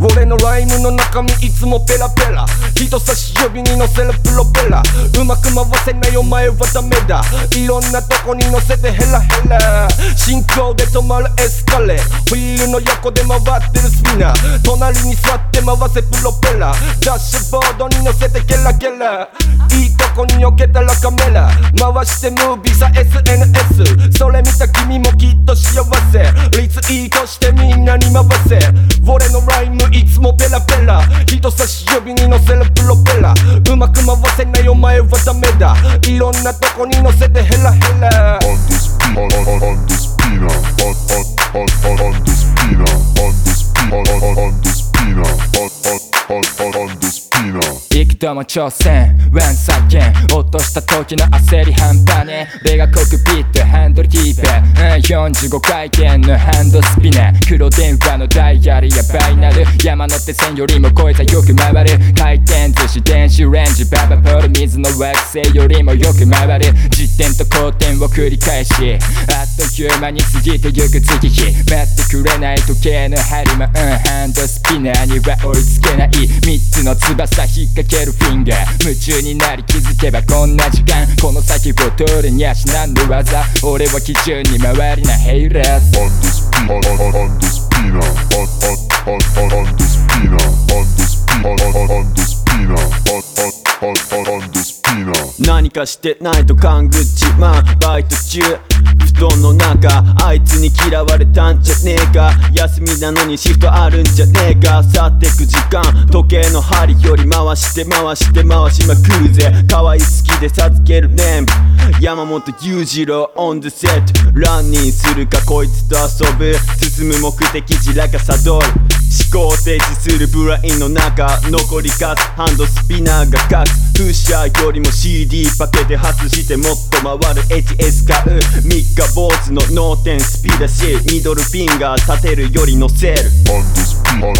俺のライムの中身いつもペラペラ。人差し指に乗せるプロペラ。うまく回せないお前はダメだ。いろんなとこに乗せてヘラヘラ。進行で止まるエスカレフィー。ルの横で回ってるスピナー。隣に座って回せプロペラ。ダッシュボードに乗せてゲラゲラ。いいとこに置けたらカメラ。回してムービーさ SNS リツイートしてみんなに回せ。俺のライムいつもペラペラ。人差し指に乗せるプロペラ。うまく回せないお前はダメだ。いろんなとこに乗せてヘラヘラ。on the spin on on on the spinner on on on on on the spinner on the spin on on on the spinner on on on on the spinner 幾度も挑戦 When 再現落とした時の焦り半端ね。レがコックピットハンドルキープ。45回転のハンドスピナー。黒電話のダイヤルやバイナル。山手線よりも超えたよく回る。回転寿司電子レンジババポール水の惑星よりもよく回る。実転と後転を繰り返しあっという間に過ぎてゆく月日。作れない時計の針もうんハンドスピナーには追いつけない3つの翼引っ掛けるフィンガー。夢中になり気づけばこんな時間この先を通るにゃしなんの技俺は基準に回りなヘイラー。ズハンドスピナー。ハンドスピナー。ハンドスピナー。ハンドスピナー。ハンドスピナー。ハンドスピナー。何かしてないと勘ぐっちまうバイト中布団の中あいつに嫌われたんじゃねえか。休みなのにシフトあるんじゃねえか。去ってく時間時計の針より回して回して回しまくるぜ。可愛い好きで授けるネーム山本裕次郎 on the set。ランニングするかこいつと遊ぶ。進む目的地らか悟る思考停止するブラインの中残りかすハンドスピナーが書くプッシャーよりも CD パケで外してもっと回る HS 買う3日坊主の脳天スピーダーしミドルフィンガー立てるより乗せる。ハンドスピナー